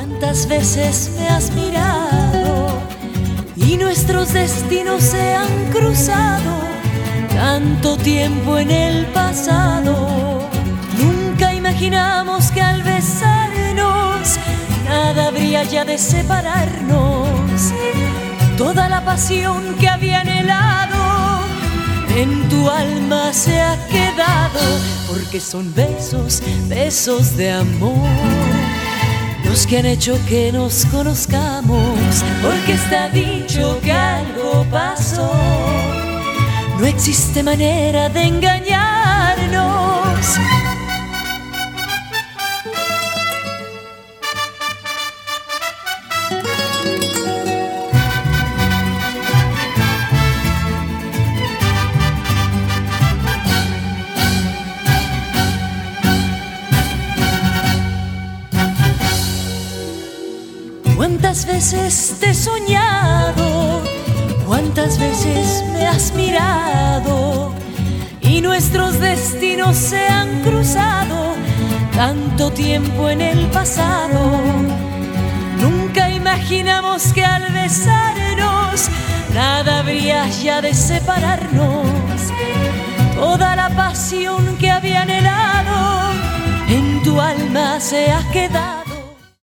¿Cuántas veces me has mirado y nuestros destinos se han cruzado? Tanto tiempo en el pasado, nunca imaginamos que al besarnos nada habría ya de separarnos. Toda la pasión que había anhelado en tu alma se ha quedado, porque son besos, besos de amor los que han hecho que nos conozcamos, porque está dicho que algo pasó. No existe manera de engañarnos. ¿Cuántas veces te he soñado? ¿Cuántas veces me has mirado? Y nuestros destinos se han cruzado tanto tiempo en el pasado. Nunca imaginamos que al besarnos nada habría ya de separarnos. Toda la pasión que había anhelado en tu alma se ha quedado